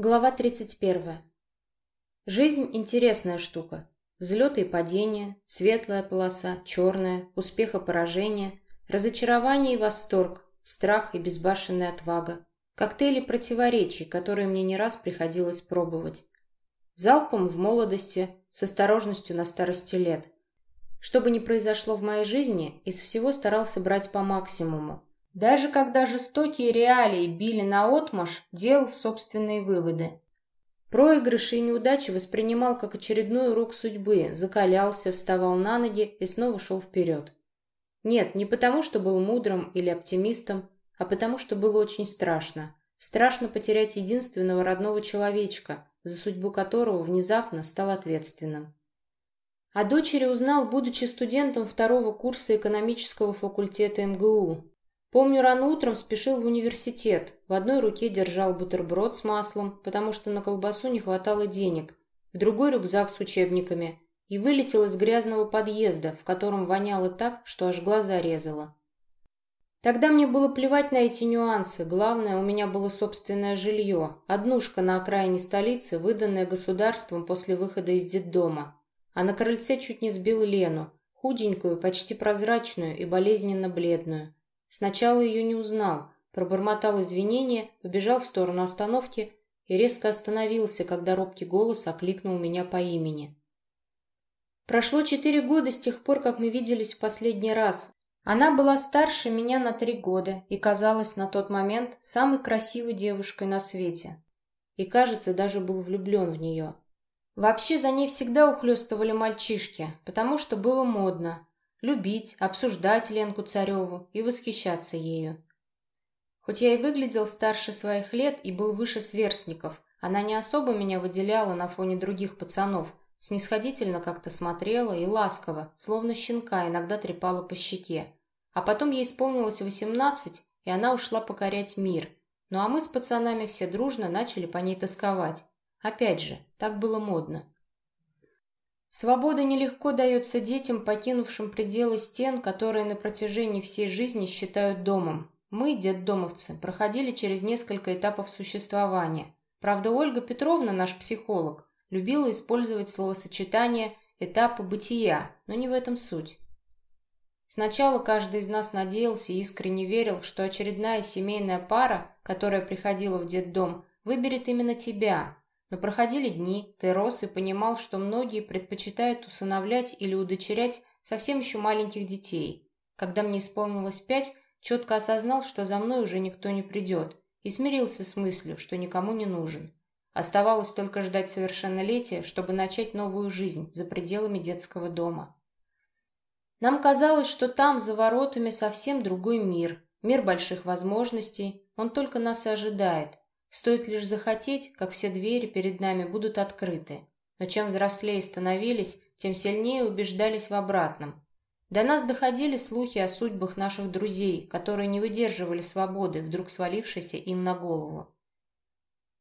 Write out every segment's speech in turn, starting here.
Глава 31. Жизнь – интересная штука. Взлеты и падения, светлая полоса, черная, успех и поражение, разочарование и восторг, страх и безбашенная отвага, коктейли противоречий, которые мне не раз приходилось пробовать. Залпом в молодости, с осторожностью на старости лет. Что бы ни произошло в моей жизни, из всего старался брать по максимуму, даже когда жестокие реалии били наотмашь, делал собственные выводы. Проигрыши и неудачи воспринимал как очередной урок судьбы, закалялся, вставал на ноги и снова шел вперед. Нет, не потому, что был мудрым или оптимистом, а потому, что было очень страшно. Страшно потерять единственного родного человечка, за судьбу которого внезапно стал ответственным. О дочери узнал, будучи студентом второго курса экономического факультета МГУ, Помню, рано утром спешил в университет. В одной руке держал бутерброд с маслом, потому что на колбасу не хватало денег. В другой рюкзак с учебниками. И вылетел из грязного подъезда, в котором воняло так, что аж глаза резало. Тогда мне было плевать на эти нюансы. Главное, у меня было собственное жилье. Однушка на окраине столицы, выданная государством после выхода из детдома. А на крыльце чуть не сбил Лену. Худенькую, почти прозрачную и болезненно бледную. Сначала ее не узнал, пробормотал извинения, побежал в сторону остановки и резко остановился, когда робкий голос окликнул меня по имени. Прошло четыре года с тех пор, как мы виделись в последний раз. Она была старше меня на три года и казалась на тот момент самой красивой девушкой на свете. И, кажется, даже был влюблен в нее. Вообще за ней всегда ухлёстывали мальчишки, потому что было модно, любить, обсуждать Ленку Цареву и восхищаться ею. Хоть я и выглядел старше своих лет и был выше сверстников, она не особо меня выделяла на фоне других пацанов, снисходительно как-то смотрела и ласково, словно щенка, иногда трепала по щеке. А потом ей исполнилось восемнадцать, и она ушла покорять мир. Ну а мы с пацанами все дружно начали по ней тосковать. Опять же, так было модно. Свобода нелегко дается детям, покинувшим пределы стен, которые на протяжении всей жизни считают домом. Мы, детдомовцы, проходили через несколько этапов существования. Правда, Ольга Петровна, наш психолог, любила использовать словосочетание «этапы бытия», но не в этом суть. Сначала каждый из нас надеялся и искренне верил, что очередная семейная пара, которая приходила в детдом, выберет именно тебя, но проходили дни, ты рос и понимал, что многие предпочитают усыновлять или удочерять совсем еще маленьких детей. Когда мне исполнилось пять, четко осознал, что за мной уже никто не придет, и смирился с мыслью, что никому не нужен. Оставалось только ждать совершеннолетия, чтобы начать новую жизнь за пределами детского дома. Нам казалось, что там, за воротами, совсем другой мир, мир больших возможностей, он только нас и ожидает, Стоит лишь захотеть, как все двери перед нами будут открыты. Но чем взрослее становились, тем сильнее убеждались в обратном. До нас доходили слухи о судьбах наших друзей, которые не выдерживали свободы, вдруг свалившейся им на голову.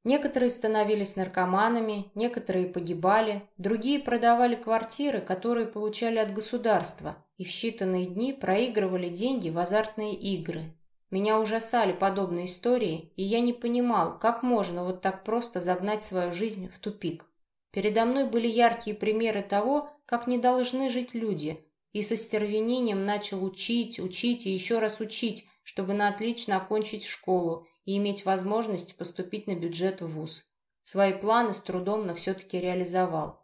Некоторые становились наркоманами, некоторые погибали, другие продавали квартиры, которые получали от государства, и в считанные дни проигрывали деньги в азартные игры. Меня ужасали подобные истории, и я не понимал, как можно вот так просто загнать свою жизнь в тупик. Передо мной были яркие примеры того, как не должны жить люди, и со стервенением начал учить, учить и еще раз учить, чтобы на отлично окончить школу и иметь возможность поступить на бюджет в ВУЗ. Свои планы с трудом, но все-таки реализовал.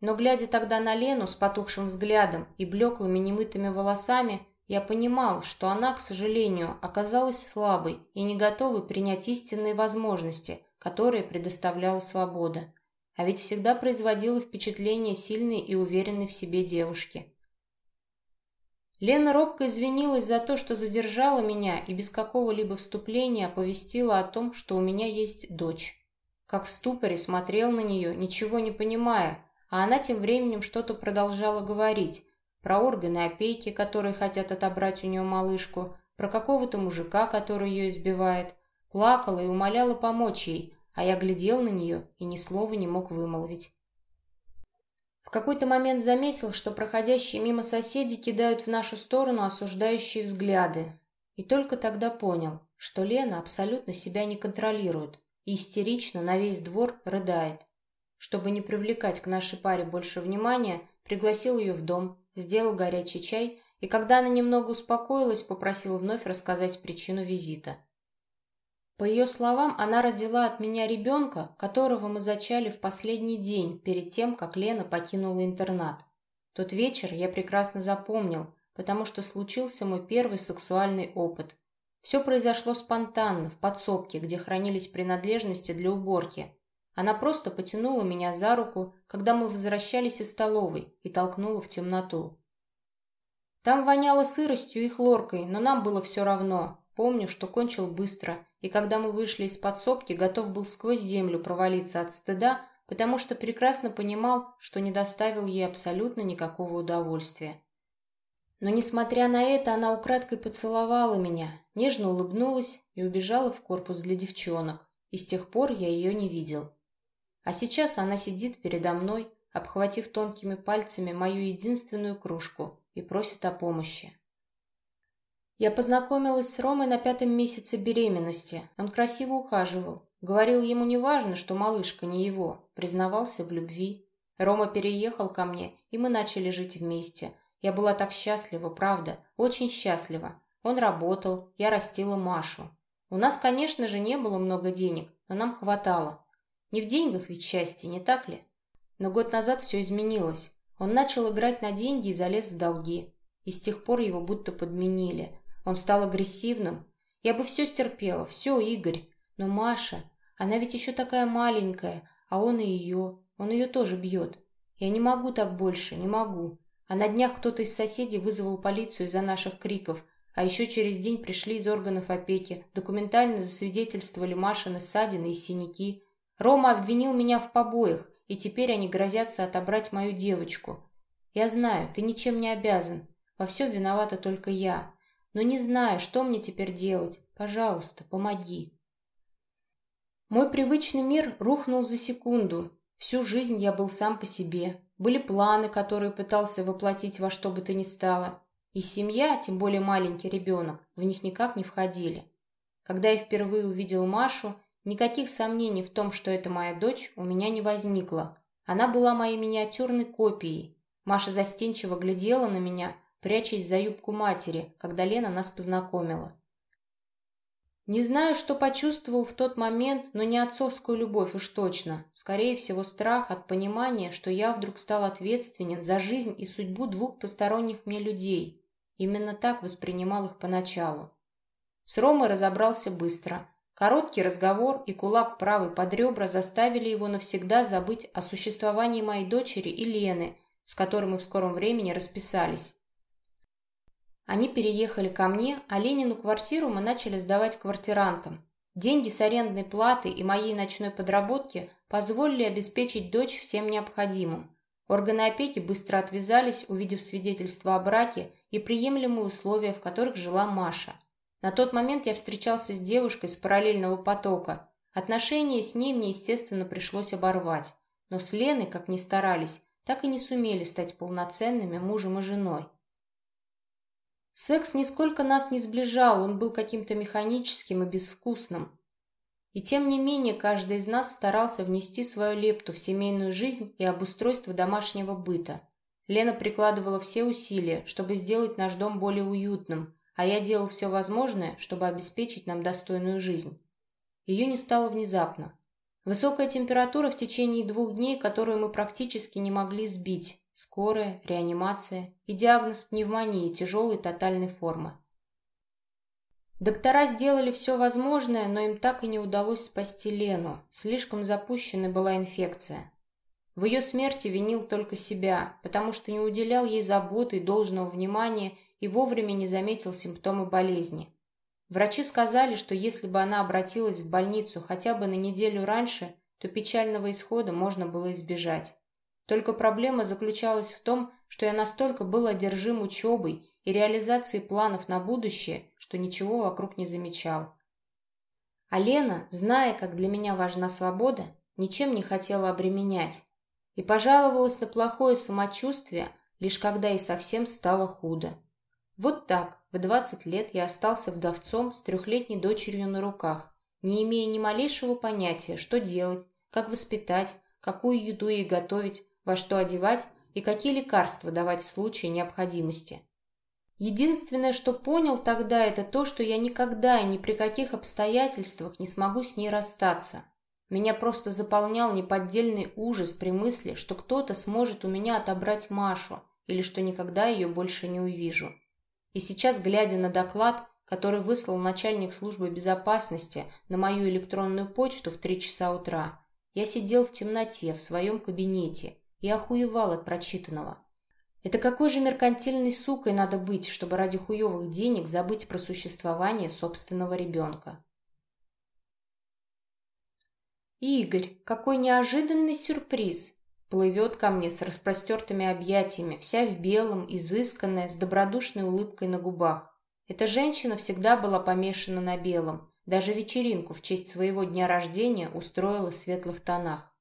Но глядя тогда на Лену с потухшим взглядом и блеклыми немытыми волосами, я понимал, что она, к сожалению, оказалась слабой и не готовой принять истинные возможности, которые предоставляла свобода. А ведь всегда производила впечатление сильной и уверенной в себе девушки. Лена робко извинилась за то, что задержала меня и без какого-либо вступления оповестила о том, что у меня есть дочь. Как в ступоре смотрел на нее, ничего не понимая, а она тем временем что-то продолжала говорить, про органы опеки, которые хотят отобрать у нее малышку, про какого-то мужика, который ее избивает. Плакала и умоляла помочь ей, а я глядел на нее и ни слова не мог вымолвить. В какой-то момент заметил, что проходящие мимо соседи кидают в нашу сторону осуждающие взгляды. И только тогда понял, что Лена абсолютно себя не контролирует. и истерично на весь двор рыдает. Чтобы не привлекать к нашей паре больше внимания, пригласил ее в дом, сделал горячий чай и, когда она немного успокоилась, попросил вновь рассказать причину визита. По ее словам, она родила от меня ребенка, которого мы зачали в последний день, перед тем, как Лена покинула интернат. Тот вечер я прекрасно запомнил, потому что случился мой первый сексуальный опыт. Все произошло спонтанно, в подсобке, где хранились принадлежности для уборки. Она просто потянула меня за руку, когда мы возвращались из столовой, и толкнула в темноту. Там воняло сыростью и хлоркой, но нам было все равно. Помню, что кончил быстро, и когда мы вышли из подсобки, готов был сквозь землю провалиться от стыда, потому что прекрасно понимал, что не доставил ей абсолютно никакого удовольствия. Но, несмотря на это, она украдкой поцеловала меня, нежно улыбнулась и убежала в корпус для девчонок, и с тех пор я ее не видел. А сейчас она сидит передо мной, обхватив тонкими пальцами мою единственную кружку, и просит о помощи. Я познакомилась с Ромой на пятом месяце беременности. Он красиво ухаживал. Говорил ему не важно, что малышка не его. Признавался в любви. Рома переехал ко мне, и мы начали жить вместе – я была так счастлива, правда, очень счастлива. Он работал, я растила Машу. У нас, конечно же, не было много денег, но нам хватало. Не в деньгах ведь счастье, не так ли? Но год назад все изменилось. Он начал играть на деньги и залез в долги. И с тех пор его будто подменили. Он стал агрессивным. Я бы все стерпела, все, Игорь. Но Маша, она ведь еще такая маленькая, а он и ее. Он ее тоже бьет. Я не могу так больше, не могу. А на днях кто-то из соседей вызвал полицию из-за наших криков, а еще через день пришли из органов опеки, документально засвидетельствовали Машины ссадины и синяки. Рома обвинил меня в побоях, и теперь они грозятся отобрать мою девочку. Я знаю, ты ничем не обязан. Во всем виновата только я. Но не знаю, что мне теперь делать. Пожалуйста, помоги. Мой привычный мир рухнул за секунду. Всю жизнь я был сам по себе, были планы, которые пытался воплотить во что бы то ни стало. И семья, тем более маленький ребенок, в них никак не входили. Когда я впервые увидел Машу, никаких сомнений в том, что это моя дочь, у меня не возникло. Она была моей миниатюрной копией. Маша застенчиво глядела на меня, прячась за юбку матери, когда Лена нас познакомила. Не знаю, что почувствовал в тот момент, но не отцовскую любовь уж точно. Скорее всего, страх от понимания, что я вдруг стал ответственен за жизнь и судьбу двух посторонних мне людей. Именно так воспринимал их поначалу. С Ромой разобрался быстро. Короткий разговор и кулак правой под ребра заставили его навсегда забыть о существовании моей дочери и Лены, с которой мы в скором времени расписались. Они переехали ко мне, а Ленину квартиру мы начали сдавать квартирантам. Деньги с арендной платы и моей ночной подработки позволили обеспечить дочь всем необходимым. Органы опеки быстро отвязались, увидев свидетельство о браке и приемлемые условия, в которых жила Маша. На тот момент я встречался с девушкой с параллельного потока. Отношения с ней мне, естественно, пришлось оборвать. Но с Леной, как ни старались, так и не сумели стать полноценными мужем и женой. Секс нисколько нас не сближал, он был каким-то механическим и безвкусным. И тем не менее каждый из нас старался внести свою лепту в семейную жизнь и обустройство домашнего быта. Лена прикладывала все усилия, чтобы сделать наш дом более уютным, а я делал все возможное, чтобы обеспечить нам достойную жизнь. Ее не стало внезапно. Высокая температура в течение двух дней, которую мы практически не могли сбить, скорая, реанимация и диагноз пневмонии тяжелой тотальной формы. Доктора сделали все возможное, но им так и не удалось спасти Лену. Слишком запущена была инфекция. В ее смерти винил только себя, потому что не уделял ей заботы и должного внимания и вовремя не заметил симптомы болезни. Врачи сказали, что если бы она обратилась в больницу хотя бы на неделю раньше, то печального исхода можно было избежать. Только проблема заключалась в том, что я настолько был одержим учебой и реализацией планов на будущее, что ничего вокруг не замечал. А Лена, зная, как для меня важна свобода, ничем не хотела обременять и пожаловалась на плохое самочувствие, лишь когда и совсем стало худо. Вот так, в 20 лет я остался вдовцом с трехлетней дочерью на руках, не имея ни малейшего понятия, что делать, как воспитать, какую еду ей готовить, во что одевать и какие лекарства давать в случае необходимости. Единственное, что понял тогда, это то, что я никогда и ни при каких обстоятельствах не смогу с ней расстаться. Меня просто заполнял неподдельный ужас при мысли, что кто-то сможет у меня отобрать Машу или что никогда ее больше не увижу. И сейчас, глядя на доклад, который выслал начальник службы безопасности на мою электронную почту в три часа утра, я сидел в темноте в своем кабинете и охуевал от прочитанного. Это какой же меркантильной сукой надо быть, чтобы ради хуевых денег забыть про существование собственного ребенка? Игорь, какой неожиданный сюрприз! Плывет ко мне с распростертыми объятиями, вся в белом, изысканная, с добродушной улыбкой на губах. Эта женщина всегда была помешана на белом. Даже вечеринку в честь своего дня рождения устроила в светлых тонах.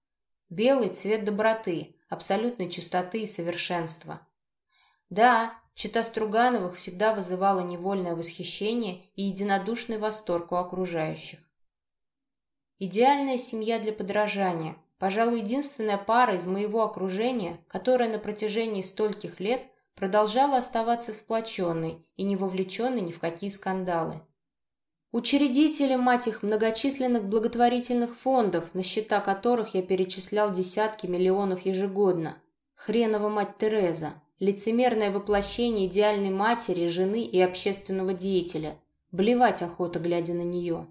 Белый – цвет доброты, абсолютной чистоты и совершенства. Да, чита Стругановых всегда вызывала невольное восхищение и единодушный восторг у окружающих. Идеальная семья для подражания, пожалуй, единственная пара из моего окружения, которая на протяжении стольких лет продолжала оставаться сплоченной и не вовлеченной ни в какие скандалы. Учредители, мать их, многочисленных благотворительных фондов, на счета которых я перечислял десятки миллионов ежегодно. Хренова мать Тереза, лицемерное воплощение идеальной матери, жены и общественного деятеля. Блевать охота, глядя на нее.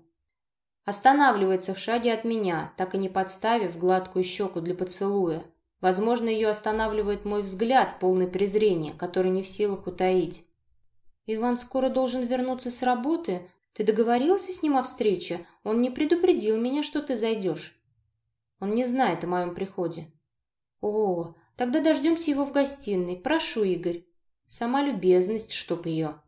Останавливается в шаге от меня, так и не подставив гладкую щеку для поцелуя. Возможно, ее останавливает мой взгляд, полный презрения, который не в силах утаить. «Иван скоро должен вернуться с работы. Ты договорился с ним о встрече? Он не предупредил меня, что ты зайдешь». «Он не знает о моем приходе». «О, Тогда дождемся его в гостиной. Прошу, Игорь. Сама любезность, чтоб ее.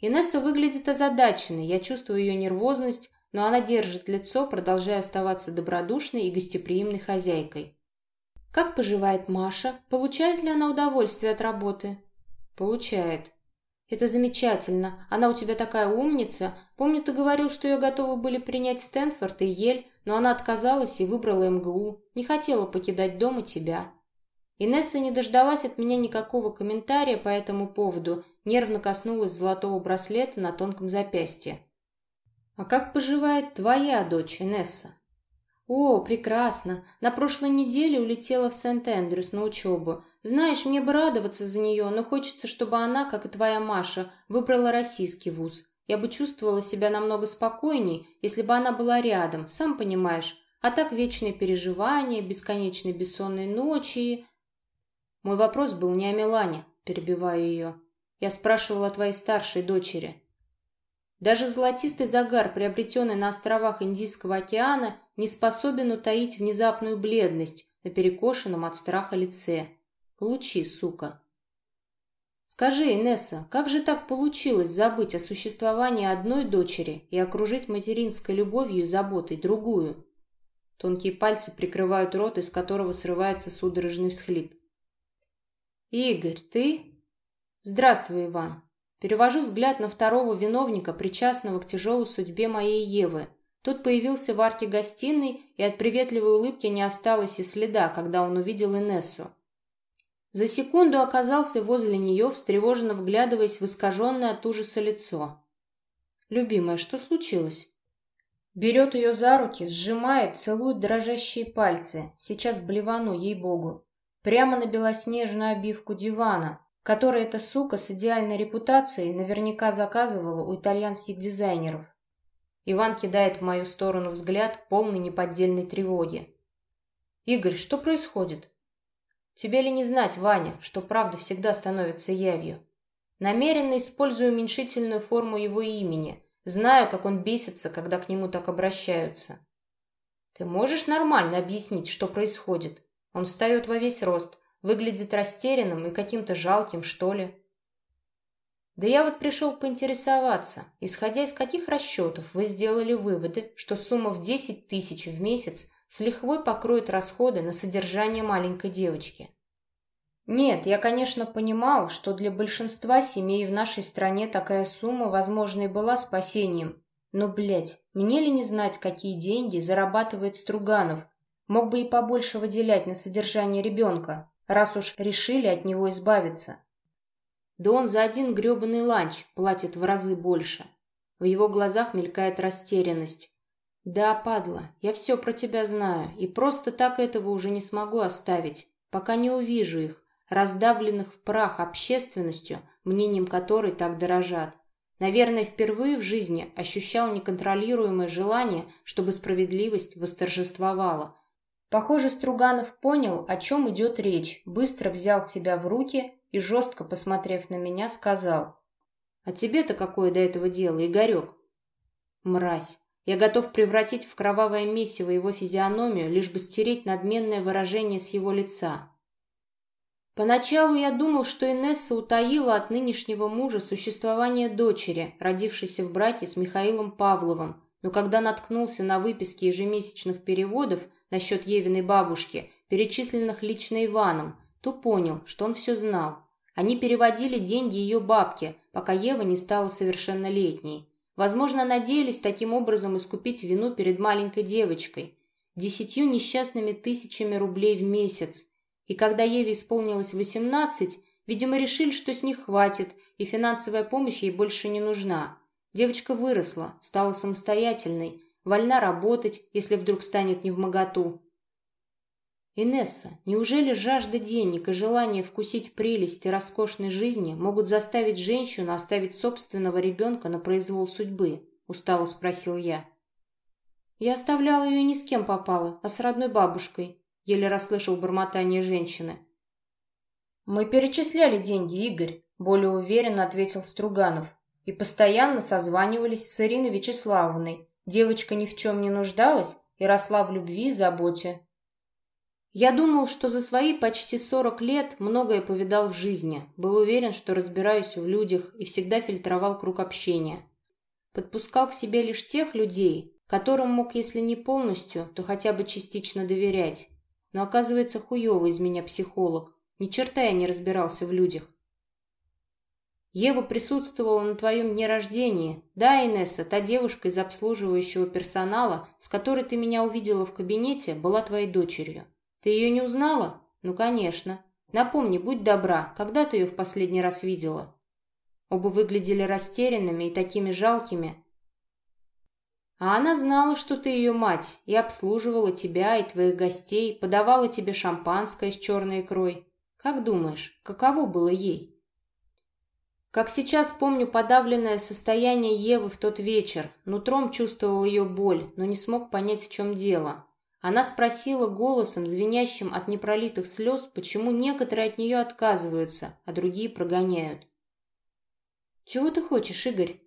Инесса выглядит озадаченной. Я чувствую ее нервозность, но она держит лицо, продолжая оставаться добродушной и гостеприимной хозяйкой. Как поживает Маша? Получает ли она удовольствие от работы? Получает. Это замечательно. Она у тебя такая умница. Помню, ты говорил, что ее готовы были принять Стэнфорд и Ель, но она отказалась и выбрала МГУ. Не хотела покидать дом и тебя. Инесса не дождалась от меня никакого комментария по этому поводу, нервно коснулась золотого браслета на тонком запястье. «А как поживает твоя дочь, Инесса?» «О, прекрасно. На прошлой неделе улетела в Сент-Эндрюс на учебу. Знаешь, мне бы радоваться за нее, но хочется, чтобы она, как и твоя Маша, выбрала российский вуз. Я бы чувствовала себя намного спокойней, если бы она была рядом, сам понимаешь. А так вечные переживания, бесконечные бессонные ночи мой вопрос был не о Милане, перебиваю ее. Я спрашивал о твоей старшей дочери. Даже золотистый загар, приобретенный на островах Индийского океана, не способен утаить внезапную бледность на перекошенном от страха лице. Получи, сука. Скажи, Инесса, как же так получилось забыть о существовании одной дочери и окружить материнской любовью и заботой другую? Тонкие пальцы прикрывают рот, из которого срывается судорожный всхлип. «Игорь, ты?» «Здравствуй, Иван». Перевожу взгляд на второго виновника, причастного к тяжелой судьбе моей Евы. Тот появился в арке гостиной, и от приветливой улыбки не осталось и следа, когда он увидел Инессу. За секунду оказался возле нее, встревоженно вглядываясь в искаженное от ужаса лицо. «Любимая, что случилось?» Берет ее за руки, сжимает, целует дрожащие пальцы. Сейчас блевану, ей-богу. Прямо на белоснежную обивку дивана, который эта сука с идеальной репутацией наверняка заказывала у итальянских дизайнеров. Иван кидает в мою сторону взгляд, полный неподдельной тревоги. «Игорь, что происходит?» «Тебе ли не знать, Ваня, что правда всегда становится явью?» Намеренно использую уменьшительную форму его имени. Знаю, как он бесится, когда к нему так обращаются. Ты можешь нормально объяснить, что происходит? Он встает во весь рост, выглядит растерянным и каким-то жалким, что ли. Да я вот пришел поинтересоваться, исходя из каких расчетов вы сделали выводы, что сумма в 10 тысяч в месяц с лихвой покроет расходы на содержание маленькой девочки. Нет, я, конечно, понимал, что для большинства семей в нашей стране такая сумма, возможно, и была спасением, Но, блядь, мне ли не знать, какие деньги зарабатывает Струганов? Мог бы и побольше выделять на содержание ребенка, раз уж решили от него избавиться. Да он за один гребаный ланч платит в разы больше. В его глазах мелькает растерянность. «Да, падла, я все про тебя знаю, и просто так этого уже не смогу оставить, пока не увижу их, раздавленных в прах общественностью, мнением которой так дорожат. Наверное, впервые в жизни ощущал неконтролируемое желание, чтобы справедливость восторжествовала. Похоже, Струганов понял, о чем идет речь, быстро взял себя в руки и, жестко посмотрев на меня, сказал. «А тебе-то какое до этого дело, Игорек?» «Мразь! Я готов превратить в кровавое месиво его физиономию, лишь бы стереть надменное выражение с его лица». Поначалу я думал, что Инесса утаила от нынешнего мужа существование дочери, родившейся в браке с Михаилом Павловым, но когда наткнулся на выписки ежемесячных переводов насчет Евиной бабушки, перечисленных лично Иваном, то понял, что он все знал. Они переводили деньги ее бабке, пока Ева не стала совершеннолетней. Возможно, надеялись таким образом искупить вину перед маленькой девочкой. Десятью несчастными тысячами рублей в месяц. И когда Еве исполнилось восемнадцать, видимо, решили, что с них хватит, и финансовая помощь ей больше не нужна. Девочка выросла, стала самостоятельной, вольна работать, если вдруг станет невмоготу. Инесса, неужели жажда денег и желание вкусить прелести роскошной жизни могут заставить женщину оставить собственного ребенка на произвол судьбы? Устало спросил я. Я оставляла ее ни с кем попала, а с родной бабушкой, еле расслышал бормотание женщины. Мы перечисляли деньги, Игорь, более уверенно ответил Струганов, и постоянно созванивались с Ириной Вячеславовной. Девочка ни в чем не нуждалась и росла в любви и заботе. Я думал, что за свои почти 40 лет многое повидал в жизни, был уверен, что разбираюсь в людях и всегда фильтровал круг общения. Подпускал к себе лишь тех людей, которым мог, если не полностью, то хотя бы частично доверять. Но оказывается, хуёвый из меня психолог. Ни черта я не разбирался в людях. Ева присутствовала на твоем дне рождения. Да, Инесса, та девушка из обслуживающего персонала, с которой ты меня увидела в кабинете, была твоей дочерью. Ты ее не узнала? Ну, конечно. Напомни, будь добра, когда ты ее в последний раз видела? Оба выглядели растерянными и такими жалкими. А она знала, что ты ее мать, и обслуживала тебя и твоих гостей, подавала тебе шампанское с черной икрой. Как думаешь, каково было ей? Как сейчас помню подавленное состояние Евы в тот вечер, нутром чувствовал ее боль, но не смог понять, в чем дело. Она спросила голосом, звенящим от непролитых слез, почему некоторые от нее отказываются, а другие прогоняют. «Чего ты хочешь, Игорь?»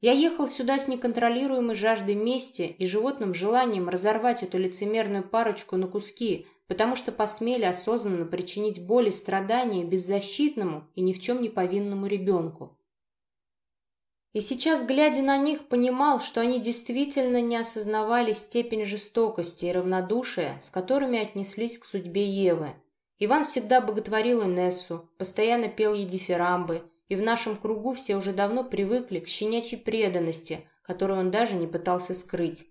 Я ехал сюда с неконтролируемой жаждой мести и животным желанием разорвать эту лицемерную парочку на куски, потому что посмели осознанно причинить боль и страдания беззащитному и ни в чем не повинному ребенку. И сейчас, глядя на них, понимал, что они действительно не осознавали степень жестокости и равнодушия, с которыми отнеслись к судьбе Евы. Иван всегда боготворил Инессу, постоянно пел ей дифирамбы, и в нашем кругу все уже давно привыкли к щенячьей преданности, которую он даже не пытался скрыть.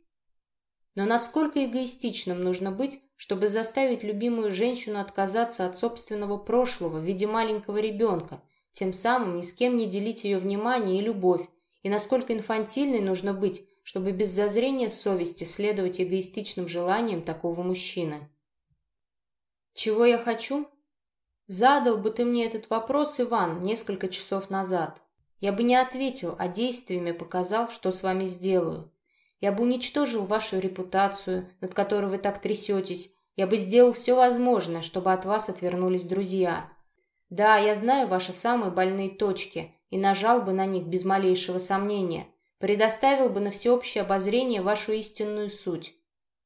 Но насколько эгоистичным нужно быть, чтобы заставить любимую женщину отказаться от собственного прошлого в виде маленького ребенка – тем самым ни с кем не делить ее внимание и любовь, и насколько инфантильной нужно быть, чтобы без зазрения совести следовать эгоистичным желаниям такого мужчины. Чего я хочу? Задал бы ты мне этот вопрос, Иван, несколько часов назад. Я бы не ответил, а действиями показал, что с вами сделаю. Я бы уничтожил вашу репутацию, над которой вы так трясетесь. Я бы сделал все возможное, чтобы от вас отвернулись друзья. Да, я знаю ваши самые больные точки и нажал бы на них без малейшего сомнения, предоставил бы на всеобщее обозрение вашу истинную суть.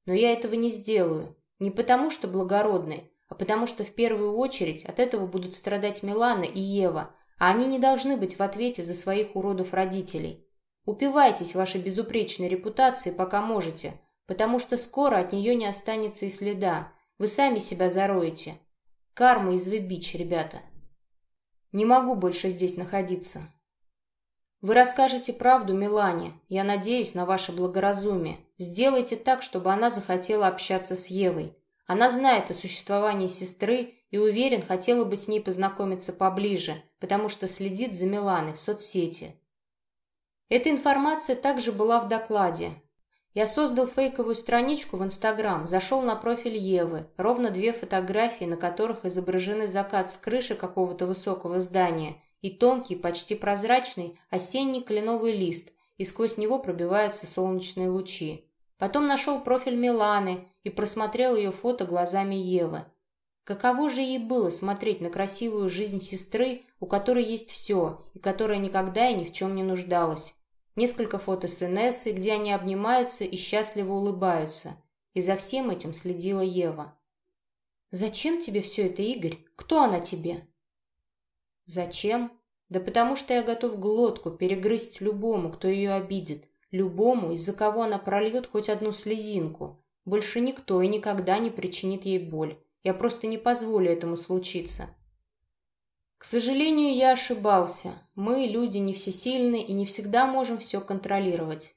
Но я этого не сделаю. Не потому, что благородный, а потому что в первую очередь от этого будут страдать Милана и Ева, а они не должны быть в ответе за своих уродов родителей. Упивайтесь вашей безупречной репутацией, пока можете, потому что скоро от нее не останется и следа. Вы сами себя зароете. Карма из бич, ребята. Не могу больше здесь находиться. Вы расскажете правду Милане. Я надеюсь на ваше благоразумие. Сделайте так, чтобы она захотела общаться с Евой. Она знает о существовании сестры и, уверен, хотела бы с ней познакомиться поближе, потому что следит за Миланой в соцсети. Эта информация также была в докладе. Я создал фейковую страничку в Инстаграм, зашел на профиль Евы, ровно две фотографии, на которых изображены закат с крыши какого-то высокого здания – и тонкий, почти прозрачный осенний кленовый лист, и сквозь него пробиваются солнечные лучи. Потом нашел профиль Миланы и просмотрел ее фото глазами Евы. Каково же ей было смотреть на красивую жизнь сестры, у которой есть все, и которая никогда и ни в чем не нуждалась. Несколько фото с Инессой, где они обнимаются и счастливо улыбаются. И за всем этим следила Ева. «Зачем тебе все это, Игорь? Кто она тебе?» Зачем? Да потому что я готов глотку перегрызть любому, кто ее обидит, любому, из-за кого она прольет хоть одну слезинку. Больше никто и никогда не причинит ей боль. Я просто не позволю этому случиться. К сожалению, я ошибался. Мы, люди, не всесильны и не всегда можем все контролировать.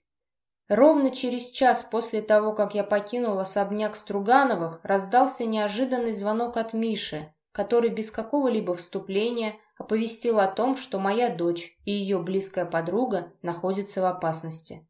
Ровно через час после того, как я покинул особняк Стругановых, раздался неожиданный звонок от Миши, который без какого-либо вступления оповестил о том, что моя дочь и ее близкая подруга находятся в опасности.